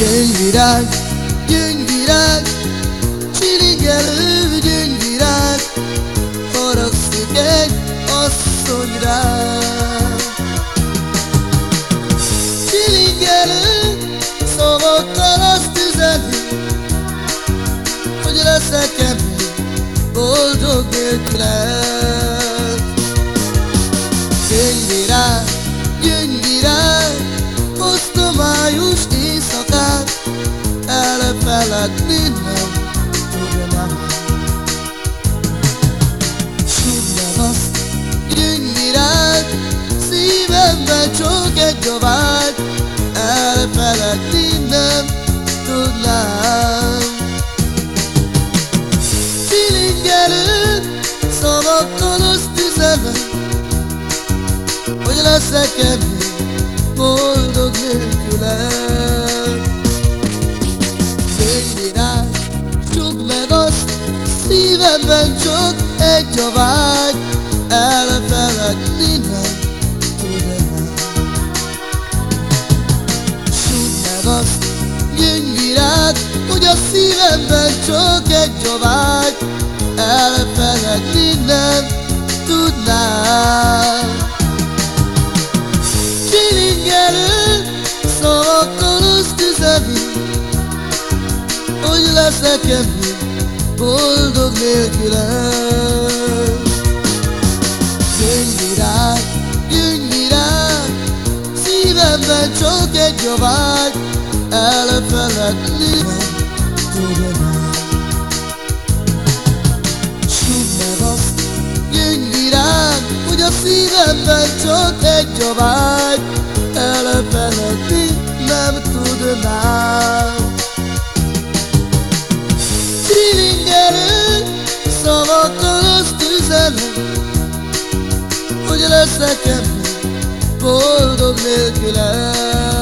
Gyöngyvirág, gyöngyvirág, csilingelő gyöngyvirág, haragszik egy asszony rám. Csilingelő szavakkal azt üzeni, hogy leszek ebből boldog nélküled. Elfeledni nem tudnám. Meg azt, gyöngyvirág, szívemben csak egy vágy, elfeledni nem tudnám. Csilingelő szavakkal azt üzenem, hogy leszek ebből boldog nélküled. Szívemben csak egy a vágy, elfeledni nem tudnám. Meg azt, gyöngyvirág, hogy a szívemben csak egy a vágy, elfeledni nem tudnám. Csilingelő szavakkal azt üzeni, hogy leszek ebből boldog nélküled. Gyöngyvirág, gyöngyvirág, szívemben csak egy a vágy, elfeledni tudnám. Sudd meg azt, gyöngyvirág, hogy a szívemben csak egy a vágy, elfeledni nem tudnám. Ebből boldog nélküled.